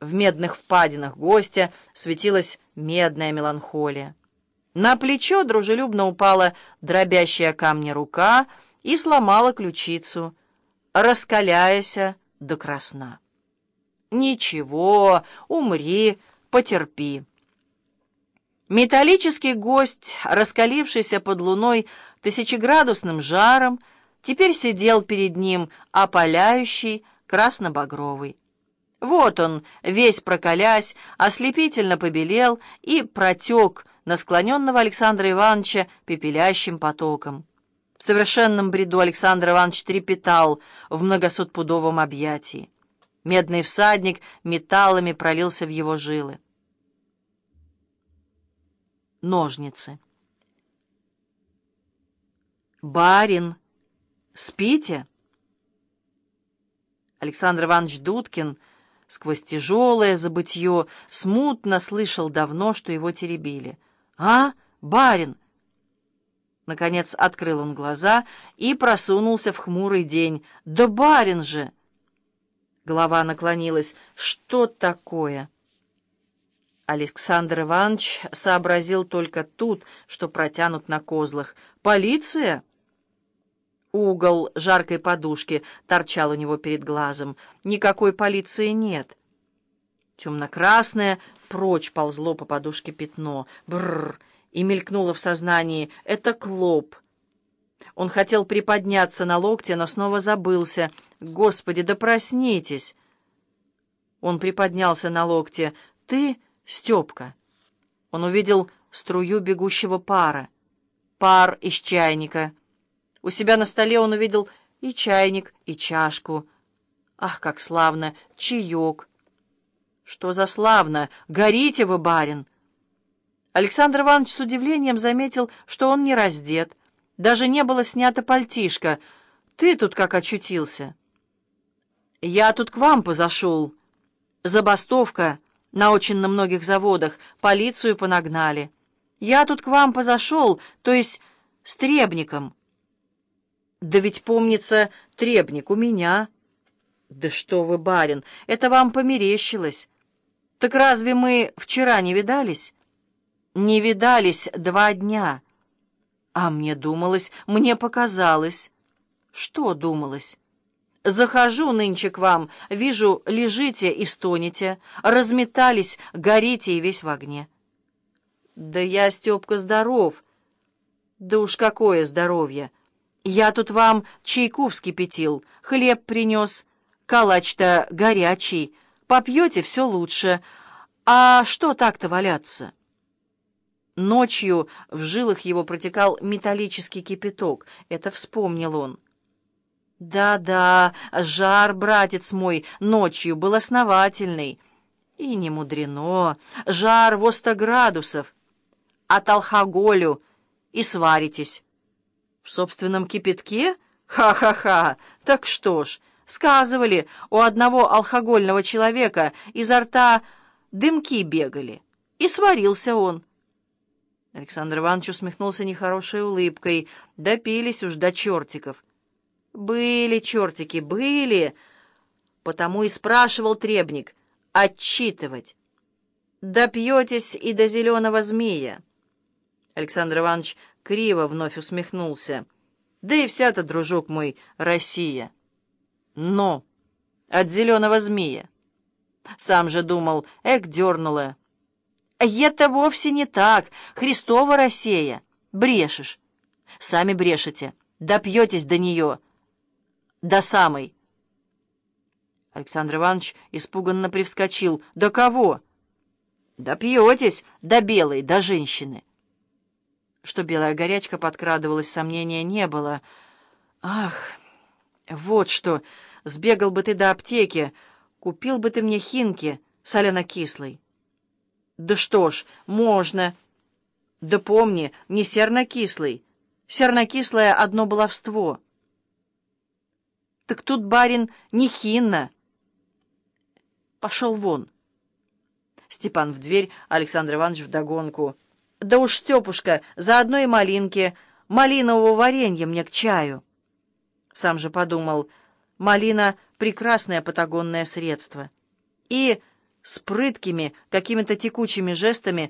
В медных впадинах гостя светилась медная меланхолия. На плечо дружелюбно упала дробящая камни рука и сломала ключицу, раскаляясь до красна. «Ничего, умри, потерпи». Металлический гость, раскалившийся под луной тысячеградусным жаром, теперь сидел перед ним опаляющий, красно-багровый. Вот он, весь прокалясь, ослепительно побелел и протек на склоненного Александра Ивановича пепелящим потоком. В совершенном бреду Александр Иванович трепетал в многосотпудовом объятии. Медный всадник металлами пролился в его жилы. Ножницы. «Барин, спите?» Александр Иванович Дудкин сквозь тяжелое забытье смутно слышал давно, что его теребили. «А, барин!» Наконец открыл он глаза и просунулся в хмурый день. «Да барин же!» Голова наклонилась. «Что такое?» Александр Иванович сообразил только тут, что протянут на козлах. «Полиция?» Угол жаркой подушки торчал у него перед глазом. Никакой полиции нет. Темно-красное прочь ползло по подушке пятно. Бррр! И мелькнуло в сознании. Это клоп. Он хотел приподняться на локте, но снова забылся. «Господи, да проснитесь!» Он приподнялся на локте. «Ты, Степка!» Он увидел струю бегущего пара. Пар из чайника — у себя на столе он увидел и чайник, и чашку. Ах, как славно! Чаек! Что за славно! Горите вы, барин! Александр Иванович с удивлением заметил, что он не раздет. Даже не было снято пальтишко. Ты тут как очутился? Я тут к вам позашел. Забастовка на очень на многих заводах. Полицию понагнали. Я тут к вам позашел, то есть с требником. «Да ведь, помнится, требник у меня». «Да что вы, барин, это вам померещилось. Так разве мы вчера не видались?» «Не видались два дня». «А мне думалось, мне показалось». «Что думалось?» «Захожу нынче к вам, вижу, лежите и стонете, разметались, горите и весь в огне». «Да я, Степка, здоров». «Да уж какое здоровье!» Я тут вам чайку вскипятил, хлеб принес, калач-то горячий, попьете все лучше. А что так-то валяться?» Ночью в жилах его протекал металлический кипяток. Это вспомнил он. «Да-да, жар, братец мой, ночью был основательный. И не мудрено, жар во сто градусов. От алкоголю и сваритесь». В собственном кипятке? Ха-ха-ха! Так что ж, сказывали, у одного алкогольного человека изо рта дымки бегали. И сварился он. Александр Иванович усмехнулся нехорошей улыбкой. Допились уж до чертиков. Были чертики, были. Потому и спрашивал требник. Отчитывать. Допьетесь и до зеленого змея. Александр Иванович криво вновь усмехнулся. «Да и вся-то, дружок мой, Россия!» «Но! От зеленого змея!» Сам же думал, эк, дернула. «Это вовсе не так! Христова Россия! Брешешь! Сами брешете! Допьетесь до нее! До самой!» Александр Иванович испуганно привскочил. «До кого?» «Допьетесь до белой, до женщины!» Что белая горячка подкрадывалась, сомнения не было. «Ах, вот что! Сбегал бы ты до аптеки, купил бы ты мне хинки соляно-кислой». «Да что ж, можно!» «Да помни, не серно-кислый. Серно-кислое одно баловство». «Так тут, барин, не хинна». «Пошел вон». Степан в дверь, Александр Иванович вдогонку. Да уж, Степушка, заодно и малинки, малинового варенья мне к чаю. Сам же подумал, малина — прекрасное патагонное средство. И с прыткими, какими-то текучими жестами